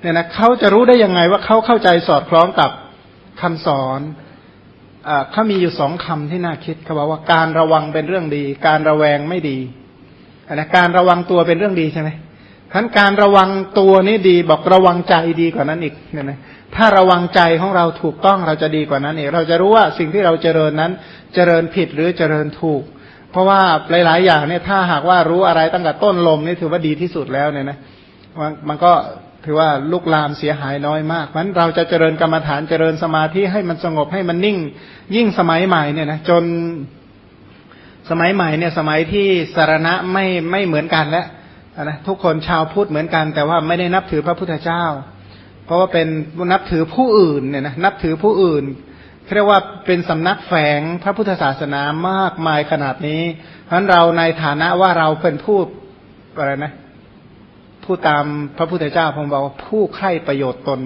เนี่ยนะเขาจะรู้ได้ยังไงว่าเขาเข้าใจสอดคล้องกับคำสอนอเขามีอยู่สองคำที่น่าคิดเขาบอกว่าการระวังเป็นเรื่องดี การระแวงไม่ดีนะการระวังตัวเป็นเรื่องดีใช่ไหมทั้นการระวังตัวนี่ดี บอกระวังใจดีกว่านั้นอีกเนี่ยนะถ้าระวังใจของเราถูกต้องเราจะดีกว่านั้นเองเราจะรู้ว่าสิ่งที่เราเจริญนั้น เจริญผิดหรือเจริญถูก เพราะว่าหลาย ๆ อย่างเนี่ยถ้าหากว่ารู้อะไรตั้งแต่ต้นลมนี่ถือว่าดีที่สุดแล้วเนี่ยนะมันก็ ถือว่าลุกลามเสียหายน้อยมากเพราะนั้นเราจะเจริญกรรมฐานเจริญสมาธิให้มันสงบให้มันนิ่ง ยิ่งสมัยใหม่เนี่ยนะจนสมัยใหม่เนี่ยสมัยที่สารณะไม่ไม่เหมือนกันแล้วนะทุกคนชาวพุทธเหมือนกัน แต่ว่าไม่ได้นับถือพระพุทธเจ้า เพราะว่าเป็นนับถือผู้อื่นเนี่ยนะนับถือผู้อื่นเรียกว่าเป็นสำนักแฝงพระพุทธศาสนามากมายขนาดนี้เพราะฉะนั้นเราในฐานะว่าเราเป็นผู้อะไรนะ ผู้ตามพระพุทธเจ้าผมบอกว่าผู้ใคร่ประโยชน์ตน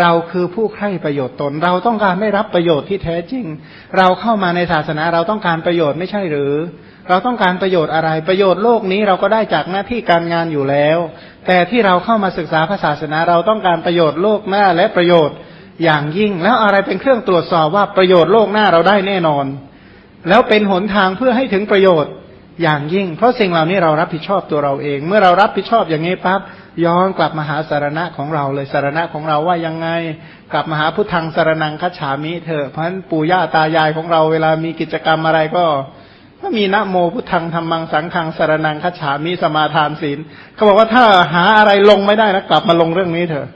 เราคือผู้ใคร่ประโยชน์ตน เราต้องการไม่รับประโยชน์ที่แท้จริง เราเข้ามาในศาสนาเราต้องการประโยชน์ไม่ใช่หรือ เราต้องการประโยชน์อะไรประโยชน์โลกนี้เราก็ได้จากหน้าที่การงานอยู่แล้ว แต่ที่เราเข้ามาศึกษาพระศาสนาเราต้องการประโยชน์โลกหน้าและประโยชน์อย่างยิ่ง แล้วอะไรเป็นเครื่องตรวจสอบว่าประโยชน์โลกหน้าเราได้แน่นอน แล้วเป็นหนทางเพื่อให้ถึงประโยชน์ อย่างยิ่ง เพราะสิ่งเหล่านี้เรารับผิดชอบตัวเราเอง เมื่อเรารับผิดชอบอย่างนี้ปั๊บย้อนกลับมาหาสารณะของเราเลยสารณะของเราว่ายังไง กลับมาหาพุทธังสารนังคัจฉามิเถอะเพราะฉะนั้นปู่ย่าตายายของเราเวลามีกิจกรรมอะไรก็ก็มีนะโมพุทธังธรรมังสังขังสารนังคัจฉามิสมาทานศีลเขาบอกว่าถ้าหาอะไรลงไม่ได้นะกลับมาลงเรื่องนี้เถอะ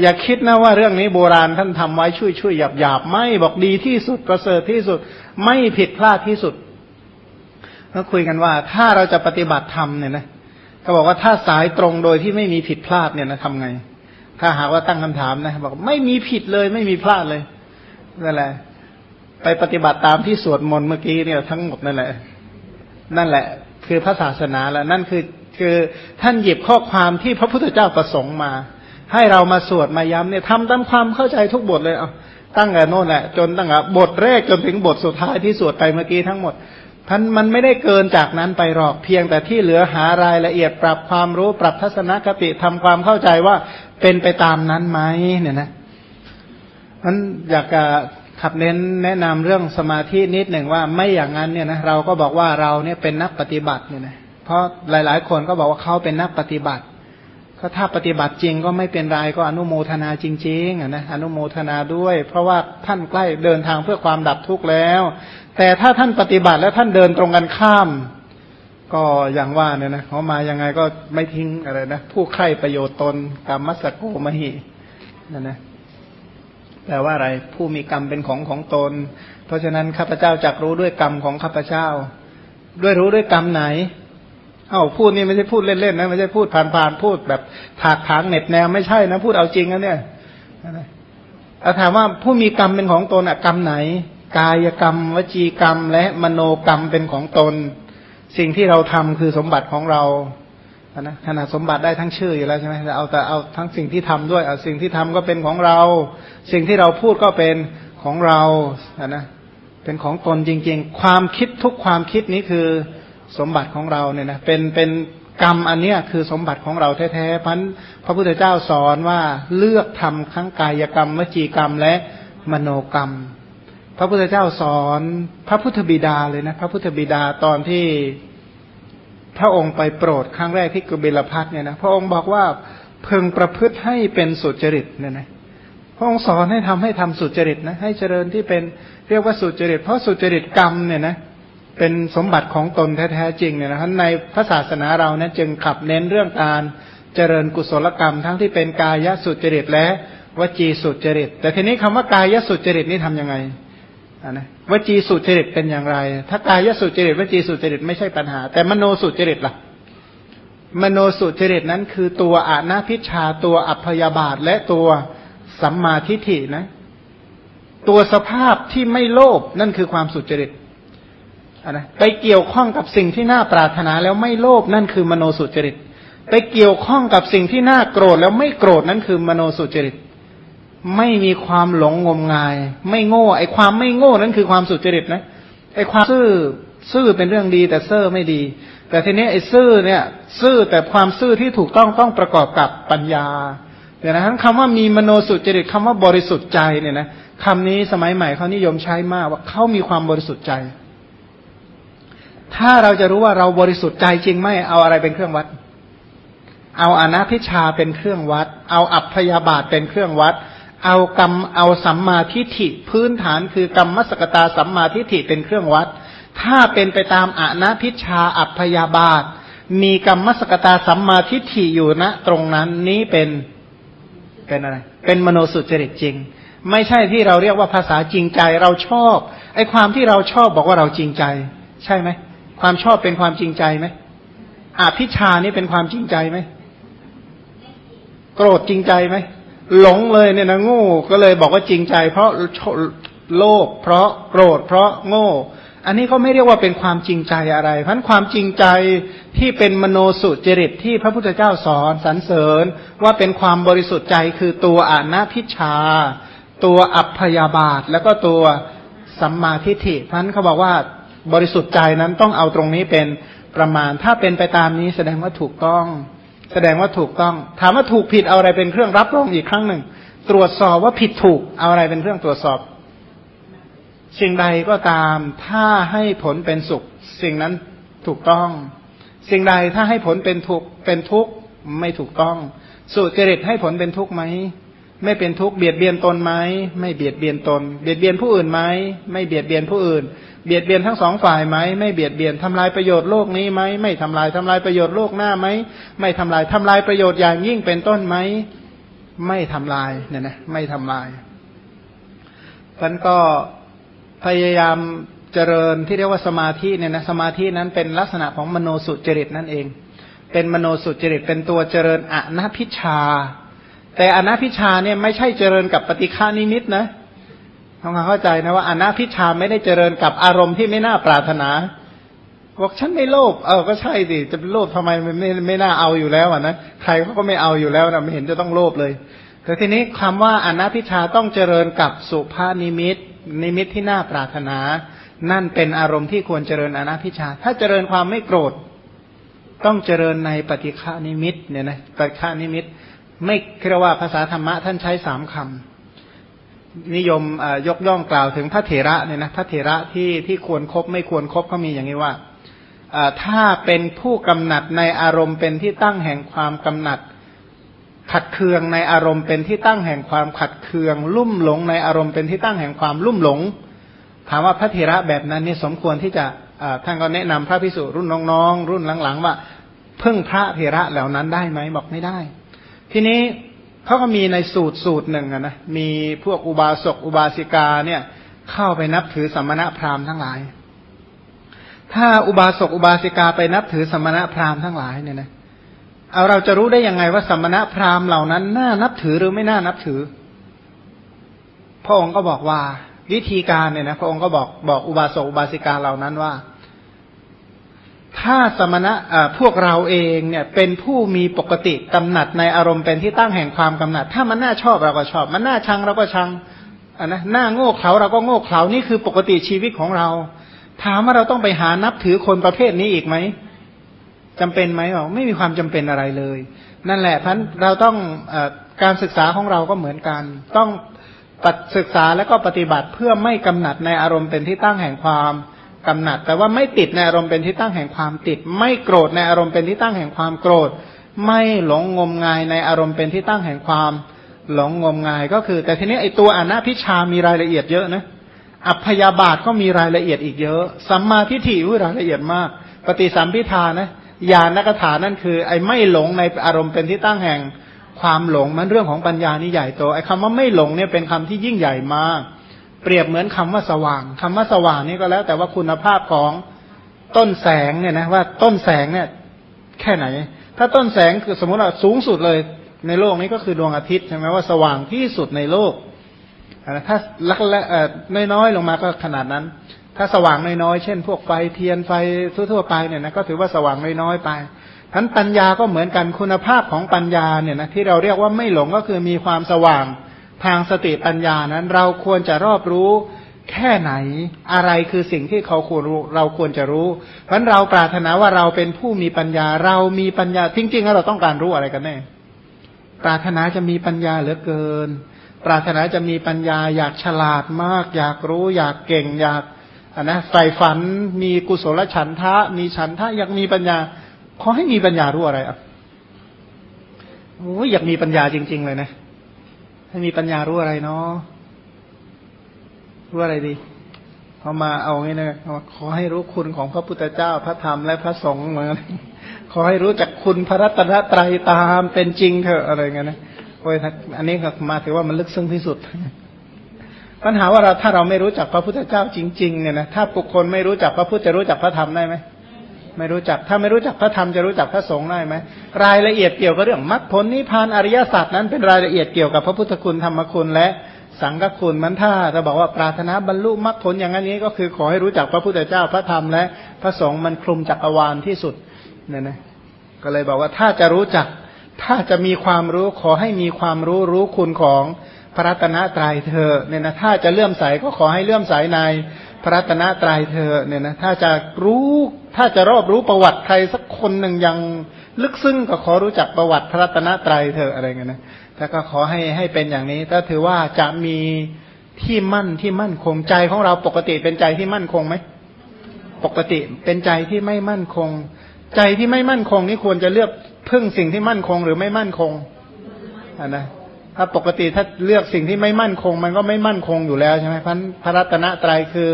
อย่าคิดนะว่าเรื่องนี้โบราณท่านทำไว้ช่วยช่วยหยาบหยาบไม่บอกดีที่สุดประเสริฐที่สุด ไม่ผิดพลาดที่สุด ก็คุยกันว่า ถ้าเราจะปฏิบัติธรรมเนี่ยนะเขาบอกว่าถ้าสายตรงโดยที่ไม่มีผิดพลาดเนี่ยนะทำไง ถ้าหากว่าตั้งคำถามนะ บอกไม่มีผิดเลยไม่มีพลาดเลยนั่นแหละ ไปปฏิบัติตามที่สวดมนต์เมื่อกี้เนี่ยทั้งหมดนั่นแหละ นั่นแหละ คือพระศาสนาแล้วนั่นคือคือท่านหยิบข้อความที่พระพุทธเจ้าประสงค์มา ให้เรามาสวดมาย้ำเนี่ยทำตามความเข้าใจทุกบทเลยเอาตั้งแต่โน่นแหละจนตั้งแต่บทแรกจนถึงบทสุดท้ายที่สวดไปเมื่อกี้ทั้งหมด ท่านมันไม่ได้เกินจากนั้นไปหรอกเพียงแต่ที่เหลือหารายละเอียดปรับความรู้ปรับทัศนคติทำความเข้าใจว่าเป็นไปตามนั้นไหมเนี่ยนะมันอยากจะขับเน้นแนะนำเรื่องสมาธินิดหนึ่งว่าไม่อย่างนั้นเนี่ยนะเราก็บอกว่าเราเนี่ยเป็นนักปฏิบัติเนี่ยนะเพราะหลาย ๆ คนก็บอกว่าเขาเป็นนักปฏิบัติ ก็ถ้าปฏิบัติจริงก็ไม่เป็นไรก็อนุโมทนาจริงๆนะอนุโมทนาด้วย เพราะว่าท่านใกล้เดินทางเพื่อความดับทุกข์แล้ว แต่ถ้าท่านปฏิบัติแล้วท่านเดินตรงกันข้าม ก็อย่างว่าเนี่ยนะเขามายังไงก็ไม่ทิ้งอะไรนะผู้ใคร่ประโยชน์ตนกรรมมัสโกมหินั่นนะแปลว่าอะไร ผู้มีกรรมเป็นของของตน เพราะฉะนั้นข้าพเจ้าจักรู้ด้วยกรรมของข้าพเจ้า ด้วยรู้ด้วยกรรมไหน เอ้าพูดนี่ไม่ใช่พูดเล่นๆนะไม่ใช่พูดผ่านๆพูดแบบถากถางเน็ตแนวไม่ใช่นะพูดเอาจริงนะเนี่ยเอาถามว่าผู้มีกรรมเป็นของตนอะกรรมไหน กายกรรม วจีกรรม และมโนกรรมเป็นของตน สิ่งที่เราทำคือสมบัติของเรานะขนาดสมบัติได้ทั้งชื่ออยู่แล้วใช่ไหมเอาแต่เอาทั้งสิ่งที่ทำด้วยเอาสิ่งที่ทำก็เป็นของเรา สิ่งที่เราพูดก็เป็นของเรานะเป็นของตนจริง ๆ ความคิดทุกความคิดนี้คือ สมบัติของเราเนี่ยนะเป็นเป็นกรรมอันเนี้ยคือสมบัติของเราแท้ๆพันพระพุทธเจ้าสอนว่าเลือกทำทั้งกายกรรมวจีกรรมและมโนกรรม พระพุทธเจ้าสอนพระพุทธบิดาเลยนะพระพุทธบิดาตอนที่พระองค์ไปโปรดครั้งแรกที่กบิลพัทเนี่ยนะพระองค์บอกว่าเพึงประพฤติให้เป็นสุจริตเนี่ยนะพระองค์สอนให้ทำให้ทำสุจริตนะให้เจริญที่เป็นเรียกว่าสุจริต เพราะสุจริตกรรมเนี่ยนะเเป็นสมบัติของตนแท้ๆจริงเนี่ยนะครับในพระศาสนาเรานะจึงขับเน้นเรื่องการเจริญกุศลกรรม ทั้งที่เป็นกายสุจริตและวจีสุจริต แต่ทีนี้คำว่ากายสุจริตนี่ทํำยังไงนะวจีสุจริตเป็นอย่างไร ถ้ากายสุจริตวจีสุจริตไม่ใช่ปัญหา แต่มโนสุจริตล่ะมโนสุจริตนั้นคือตัวอานาพิชาตัวอัพยาบาทและตัวสัมมาทิฏฐินะ ตัวสภาพที่ไม่โลภนั่นคือความสุจริต นะไปเกี่ยวข้องกับสิ่งที่น่าปรารถนาแล้วไม่โลภนั่นคือมโนสุจริต ไปเกี่ยวข้องกับสิ่งที่น่าโกรธแล้วไม่โกรธนั่นคือมโนสุจริต ไม่มีความหลงงมงาย ไม่โง่ไอความไม่โง่นั่นคือความสุจริตนะไอความซื่อซื่อเป็นเรื่องดีแต่เซ่อไม่ดี แต่ทีนี้ไอ้ซื่อเนี่ย ซื่อแต่ความซื่อที่ถูกต้องต้องประกอบกับปัญญาเดี๋ยวนะทั้งคำว่ามีมโนสุจริตคำว่าบริสุทธิ์ใจเนี่ยนะคำนี้สมัยใหม่เขานิยมใช้มากว่าเขามีความบริสุทธิ์ใจ ถ้าเราจะรู้ว่าเราบริสุทธิ์ใจจริงไหมเอาอะไรเป็นเครื่องวัด เอาอนัพิชาเป็นเครื่องวัด เอาอัพยาบาทเป็นเครื่องวัด เอากรรมเอาสัมมาทิฏฐิพื้นฐานคือกรรมมสกตาสัมมาทิฏฐิเป็นเครื่องวัด ถ้าเป็นไปตามอนัพิชาอัพยาบาท มีกรรมมสกตาสัมมาทิฏฐิอยู่ณนะ ตรงนั้นนี้เป็นเป็นอะไร เป็นมโนสุจริตจริง ไม่ใช่ที่เราเรียกว่าภาษาจริงใจเราชอบไอ้ความที่เราชอบบอกว่าเราจริงใจ ใช่ไหม ความชอบเป็นความจริงใจไหมอาภิชานี่เป็นความจริงใจไหมโกรธจริงใจไหมหลงเลยเนี่ยนะโง่ก็เลยบอกว่าจริงใจ เพราะโลภเพราะโกรธ เพราะโง่ อันนี้เขาไม่เรียกว่าเป็นความจริงใจอะไร เพราะความจริงใจที่เป็นมโนสุจริตที่พระพุทธเจ้าสอนสรรเสริญว่าเป็นความบริสุทธิ์ใจคือตัวอนาพิชา ตัวอัพยาบาท แล้วก็ตัวสัมมาทิฏฐิเพราะนั้นเขาบอกว่า บริสุทธิ์ใจนั้นต้องเอาตรงนี้เป็นประมาณ ถ้าเป็นไปตามนี้แสดงว่าถูกต้อง แสดงว่าถูกต้อง ถามว่าถูกผิดเอาอะไรเป็นเครื่องรับรองอีกครั้งหนึ่ง ตรวจสอบว่าผิดถูกเอาอะไรเป็นเครื่องตรวจสอบ สิ่งใดก็ตาม ถ้าให้ผลเป็นสุข สิ่งนั้นถูกต้อง สิ่งใดถ้าให้ผลเป็นทุกเป็นทุกข์ไม่ถูกต้อง สุจริตให้ผลเป็นทุกข์ไหม ไม่เป็นทุกข์เบียดเบียนตนไหมไม่เบียดเบียนตน เบียดเบียนผู้อื่นไหมไม่เบียดเบียนผู้อื่น เบียดเบียนทั้งสองฝ่ายไหมไม่เบียดเบียนทำลายประโยชน์โลกนี้ไหมไม่ทำลายทำลายประโยชน์โลกหน้าไหมไม่ทำลายทำลายประโยชน์อย่างยิ่งเป็นต้นไหมไม่ทำลายเนี่ยนะไม่ทำลายท่านก็พยายามเจริญที่เรียกว่าสมาธิเนี่ยนะสมาธินั้นเป็นลักษณะของมโนสุจริตนั่นเอง เป็นมโนสุจริตเป็นตัวเจริญอนัพิชา แต่อนัพิชาเนี่ยไม่ใช่เจริญกับปฏิฆานิมิตนะต้องเข้าใจนะว่าอนัพิชาไม่ได้เจริญกับอารมณ์ที่ไม่น่าปรารถนาบอกฉันไม่โลภเออก็ใช่สิจะเป็นโลภทำไมมันไม่ไม่น่าเอาอยู่แล้วอะนะใครเขาก็ไม่เอาอยู่แล้วนะไม่เห็นจะต้องโลภเลย แต่ทีนี้คำว่าอนภิชฌาต้องเจริญกับสุภนิมิต นิมิตที่น่าปรารถนา นั่นเป็นอารมณ์ที่ควรเจริญอนภิชฌา ถ้าเจริญความไม่โกรธ ต้องเจริญในปฏิฆานิมิตเนี่ยนะปฏิฆานิมิต ไม่เรียกว่าภาษาธรรมะท่านใช้สามคำนิยมยกย่องกล่าวถึงพระเถระเนี่ยนะพระเถระที่ที่ควรครบไม่ควรครบเขามีอย่างนี้ว่าถ้าเป็นผู้กำหนัดในอารมณ์เป็นที่ตั้งแห่งความกำหนัด ขัดเคืองในอารมณ์เป็นที่ตั้งแห่งความขัดเคือง ลุ่มหลงในอารมณ์เป็นที่ตั้งแห่งความลุ่มหลง ถามว่าพระเถระแบบนั้นนี่สมควรที่จะท่านก็แนะนำพระพิสุรุ่นน้องๆ รุ่นหลังๆ ว่าพึ่งพระเถระเหล่านั้นได้ไหมบอกไม่ได้ ทีนี้เขาก็มีในสูตรสูตรหนึ่งนะ มีพวกอุบาสกอุบาสิกาเนี่ย เข้าไปนับถือสมณะพราหมณ์ทั้งหลาย ถ้าอุบาสกอุบาสิกาไปนับถือสมณะพราหมณ์ทั้งหลายเนี่ยนะเอาเราจะรู้ได้ยังไงว่าสมณะพราหมณ์เหล่านั้นน่านับถือหรือไม่น่านับถือ พระองค์ก็บอกว่าวิธีการเนี่ยนะ พระองค์ก็บอกบอกอุบาสกอุบาสิกาเหล่านั้นว่า ถ้าสมณะพวกเราเองเนี่ยเป็นผู้มีปกติกำหนัดในอารมณ์เป็นที่ตั้งแห่งความกำหนัด ถ้ามันน่าชอบเราก็ชอบ มันน่าชังเราก็ชังอะนะหน้าโง่เขลาเราก็โง่เขลานี่คือปกติชีวิตของเรา ถามว่าเราต้องไปหานับถือคนประเภทนี้อีกไหมจำเป็นไหมบอกไม่มีความจำเป็นอะไรเลย นั่นแหละพันเราต้องอการศึกษาของเราก็เหมือนกัน ต้องศึกษาแล้วก็ปฏิบัติเพื่อไม่กำหนัดในอารมณ์เป็นที่ตั้งแห่งความ กำหนัด แต่ว่าไม่ติดในอารมณ์เป็นที่ตั้งแห่งความติด ไม่โกรธในอารมณ์เป็นที่ตั้งแห่งความโกรธ ไม่หลงงมงายในอารมณ์เป็นที่ตั้งแห่งความหลงงมงายก็คือ แต่ทีนี้ไอตัวอนัพิชามีรายละเอียดเยอะนะอัพยาบาทก็มีรายละเอียดอีกเยอะสัมมาทิฏฐิรายละเอียดมาก ปฏิสัมพิทานะญาณกถานั่นคือ ไอ้ไม่หลงในอารมณ์เป็นที่ตั้งแห่งความหลงมันเรื่องของปัญญานี่ใหญ่โตไอ้คำว่าไม่หลงเนี่ยเป็นคำที่ยิ่งใหญ่มาก เปรียบเหมือนคำว่าสว่างคำว่าสว่างนี่ก็แล้ว แต่ว่าคุณภาพของต้นแสงเนี่ยนะว่าต้นแสงเนี่ย แค่ไหน ถ้าต้นแสงคือสมมติว่าสูงสุดเลย ในโลกนี้ก็คือดวงอาทิตย์ใช่ไหมว่าสว่างที่สุดในโลกถ้าลักและน้อยๆลงมาก็ขนาดนั้น ถ้าสว่างน้อยๆเช่น พวกไฟเทียนไฟทั่วๆไปเนี่ยนะก็ถือว่าสว่างน้อยๆไปทั้นปัญญาก็เหมือนกันคุณภาพของปัญญาเนี่ยนะที่เราเรียกว่าไม่หลงก็คือมีความสว่าง ทางสติปัญญานั้น เราควรจะรอบรู้แค่ไหนอะไรคือสิ่งที่เขาควรรู้เราควรจะรู้ เพราะเราปรารถนาว่าเราเป็นผู้มีปัญญา เรามีปัญญาจริงๆแล้วเราต้องการรู้อะไรกันแน่ปรารถนาจะมีปัญญาเหลือเกิน ปรารถนาจะมีปัญญาอยากฉลาดมาก อยากรู้ อยากเก่ง อยากอันนะใฝ่ฝันมีกุศลฉันทะ มีฉันทะอยากมีปัญญาขอให้มีปัญญารู้อะไรอะโอ้ยอยากมีปัญญาจริง ๆ เลยนะ ให้มีปัญญารู้อะไรเนาะรู้อะไรดีพอมาเอางี้นะขอให้รู้คุณของพระพุทธเจ้าพระธรรมและพระสงฆ์เหมือนขอให้รู้จักคุณพระรัตนตรัยตามเป็นจริงเถอะอะไรเงี้ยนะโอ้ยอันนี้ก็มาถือว่ามันลึกซึ้งที่สุด ปัญหาว่าเราถ้าเราไม่รู้จักพระพุทธเจ้าจริง ๆ เนี่ยนะถ้าบุคคลไม่รู้จักพระพุทธจะรู้จักพระธรรมได้ไหม ไม่รู้จัก ถ้าไม่รู้จักพระธรรมจะรู้จักพระสงฆ์ได้ไหมรายละเอียดเกี่ยวกับเรื่องมรรคผลนิพพานอริยสัจนั้นเป็นรายละเอียดเกี่ยวกับพระพุทธคุณธรรมคุณและสังฆคุณมันถ้าจะบอกว่าปรารถนาบรรลุมรรคผลอย่างนี้ก็คือขอให้รู้จักพระพุทธเจ้าพระธรรมและพระสงฆ์มันคลุมจักรวาลที่สุดเนี่ยนะก็เลยบอกว่าถ้าจะรู้จัก ถ้าจะมีความรู้ขอให้มีความรู้รู้คุณของพระรัตนตรัยเธอเนี่ยนะถ้าจะเลื่อมใสก็ขอให้เลื่อมใสใน พระรัตนตรัยเธอเนี่ยนะถ้าจะรู้ถ้าจะรอบรู้ประวัติใครสักคนหนึ่งยังลึกซึ้งก็ขอรู้จักประวัติพระรัตนตรัยเธออะไรเงี้ยนะแต่ก็ขอให้ให้เป็นอย่างนี้ ถ้าถือว่าจะมีที่มั่นที่มั่นคงใจของเราปกติเป็นใจที่มั่นคงไหมปกติเป็นใจที่ไม่มั่นคง ใจที่ไม่มั่นคงนี่ควรจะเลือกพึ่งสิ่งที่มั่นคงหรือไม่มั่นคงอ่านะ ถ้าปกติถ้าเลือกสิ่งที่ไม่มั่นคง มันก็ไม่มั่นคงอยู่แล้วใช่ไหมพันพระรัตนตรัยคือ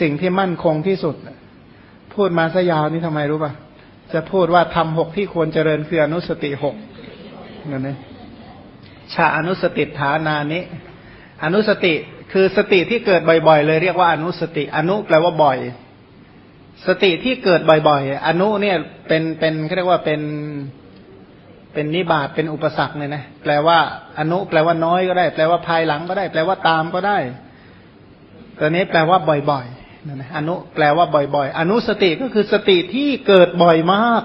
สิ่งที่มั่นคงที่สุด พูดมาซะยาวนี่ทำไมรู้ป่ะ จะพูดว่าทำหกที่ควรเจริญคืออนุสติหกนั่นเองชาอนุสติฐานานิอนุสติคือสติที่เกิดบ่อยๆ เลยเรียกว่าอนุสติ อนุแปลว่าบ่อย สติที่เกิดบ่อยๆ อนุเนี่ยเป็นเป็นเขาเรียกว่าเป็น เป็นนิบาตเป็นอุปสรรคเนี่ยนะแปลว่า อนุ แปลว่าน้อยก็ได้ แปลว่าภายหลังก็ได้ แปลว่าตามก็ได้ตัวนี้แปลว่าบ่อยๆนะอนุแปลว่าบ่อย ๆ อนุสติก็คือสติที่เกิดบ่อยมาก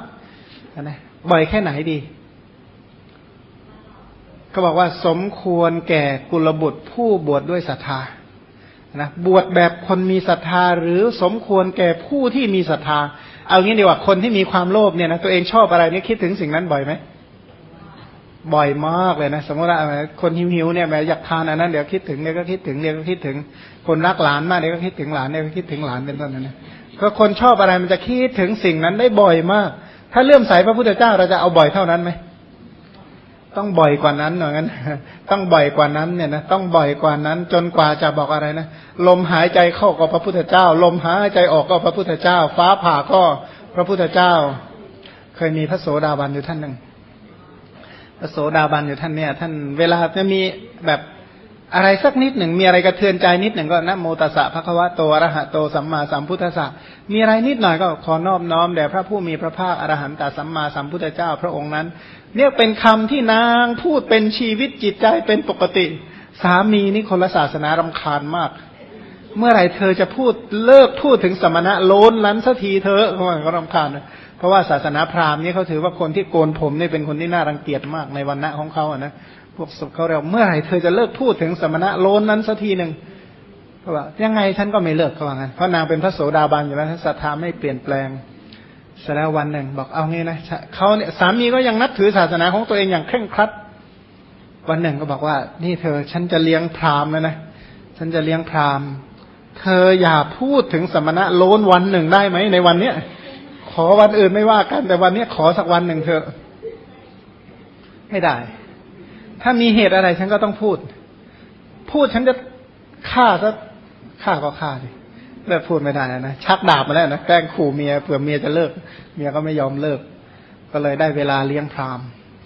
นะบ่อยแค่ไหนดีก็บอกว่าสมควรแก่กุลบุตรผู้บวชดด้วยศรัทธานะบวชแบบคนมีศรัทธา หรือสมควรแก่ผู้ที่มีศรัทธา เอางี้ดีกว่าคนที่มีความโลภเนี่ยนะตัวเองชอบอะไรนี่คิดถึงสิ่งนั้นบ่อยไหม บ่อยมากเลยนะ สมมติว่าคนหิวๆเนี่ยแบบอยากทานอันนั้นเดี๋ยวคิดถึงเดี๋ยก็คิดถึงเดี๋ยวก็คิดถึง คนรักหลานมากเดี๋ยวก็คิดถึงหลานเดี๋ยวก็คิดถึงหลานเป็นต้นนะก็คนชอบอะไรมันจะคิดถึงสิ่งนั้นได้บ่อยมาก ถ้าเลื่อมใสพระพุทธเจ้าเราจะเอาบ่อยเท่านั้นไหมต้องบ่อยกว่านั้นหมือนกันต้องบ่อยกว่านั้นเนี่ยนะต้องบ่อยกว่านั้น จนกว่าจะบอกอะไรนะลมหายใจเข้าก็พระพุทธเจ้า ลมหายใจออกก็พระพุทธเจ้า ฟ้าผ่าก็พระพุทธเจ้า เคยมีพระโสดาบันอยู่ท่านหนึ่ง โสดาบันอยู่ท่านเนี่ย ท่านเวลาจะมีแบบอะไรสักนิดหนึ่งมีอะไรกระเทือนใจนิดหนึ่งก็นะโมตัสสะภะคะวะโตอรหะโตสัมมาสัมพุทธัสสะมีอะไรนิดหน่อยก็ขอนอบน้อมแด่พระผู้มีพระภาคอรหันตสัมมาสัมพุทธเจ้าพระองค์นั้น เนี่ยเป็นคำที่นางพูดเป็นชีวิตจิตใจเป็นปกติ สามีนี่คนละศาสนารำคาญมาก เมื่อไหร่เธอจะพูดเลิกพูดถึงสมณะโลนลันสักทีเธอเขาเขารำคาญ เพราะว่าศาสนาพราหมณ์นี่เขาถือว่าคนที่โกนผมนี่เป็นคนที่น่ารังเกียจมากในวันณะของเขาอะนะพวกเขาเรียกเมื่อไหร่เธอจะเลิกพูดถึงสมณะโลนนั้นสักทีหนึ่งเขาบอกยังไงฉันก็ไม่เลิกเขาว่างั้นเพราะนางเป็นพระโสดาบันอยู่แล้วศรัทธาไม่เปลี่ยนแปลงเสร็จแล้ววันหนึ่ง บอกเอางี้นะเขาเนี่ยสามีก็ยังนับถือศาสนาของตัวเองอย่างเคร่งครัด วันหนึ่งก็บอกว่า นี่เธอฉันจะเลี้ยงพราหมแล้วนะฉันจะเลี้ยงพราหมณ์ เธออย่าพูดถึงสมณะโลนวันหนึ่งได้ไหมในวันเนี้ย ขอวันอื่นไม่ว่ากัน แต่วันนี้ขอสักวันหนึ่งเถอะ ไม่ได้ ถ้ามีเหตุอะไรฉันก็ต้องพูด พูดฉันจะฆ่าซะฆ่าก็ฆ่าดิเลิกพูดไม่ได้นะชักดาบมาแล้วนะแกล้งขู่เมียเผื่อเมียจะเลิก เมียก็ไม่ยอมเลิก ก็เลยได้เวลาเลี้ยงพราม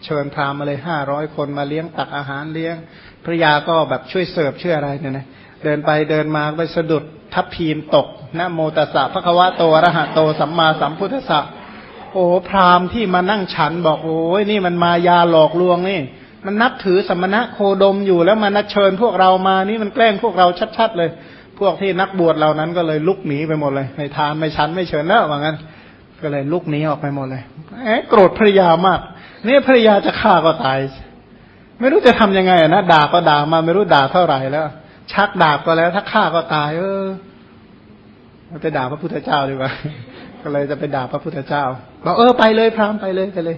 เชิญพรามมาเลยห้าร้อยคนมาเลี้ยงตักอาหารเลี้ยงภรยาก็แบบช่วยเสิร์ฟช่วยอะไรเนี่ยนะ เดินไปเดินมาไปสะดุดทับพีมตกนะโมตัสสะพระควะโตอรหะโตสัมมาสัมพุทธัสสะโอ้พราหมณ์ที่มานั่งฉันบอกโอ้ยนี่มันมายาหลอกลวงนี่ มันนับถือสมณะโคดมอยู่แล้วมานัดเชิญพวกเรามานี่มันแกล้งพวกเราชัดๆเลย พวกที่นักบวชเหล่านั้นก็เลยลุกหนีไปหมดเลยไม่ทานไม่ชันไม่เชิญแล้วว่างั้น ก็เลยลุกหนีออกไปหมดเลยแอบโกรธภรรยามากนี่ภรรยาจะฆ่าก็ตาย ไม่รู้จะทํำยังไงนะด่าก็ด่ามาไม่รู้ด่าเท่าไหร่แล้ว ชักดาบก็แล้ว ถ้าฆ่าก็ตาย เออไปด่าพระพุทธเจ้าดีกว่าก็เลยจะไปด่าพระพุทธเจ้าบอกเออไปเลยพรามไปเลยไปเลย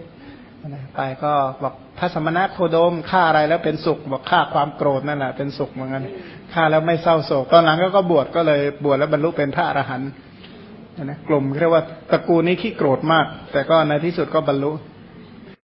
ไปก็บอกพระสมณะโคดมฆ่าอะไรแล้วเป็นสุข บอกฆ่าความโกรธนั่นแหละเป็นสุขเหมือนกันฆ่าแล้วไม่เศร้าโศกตอนหลังก็บวชก็เลยบวชแล้วบรรลุเป็นพระอรหันต์นะกลุ่มเรียกว่าตระกูลนี้ขี้โกรธมาก แต่ก็ในที่สุดก็บรรลุ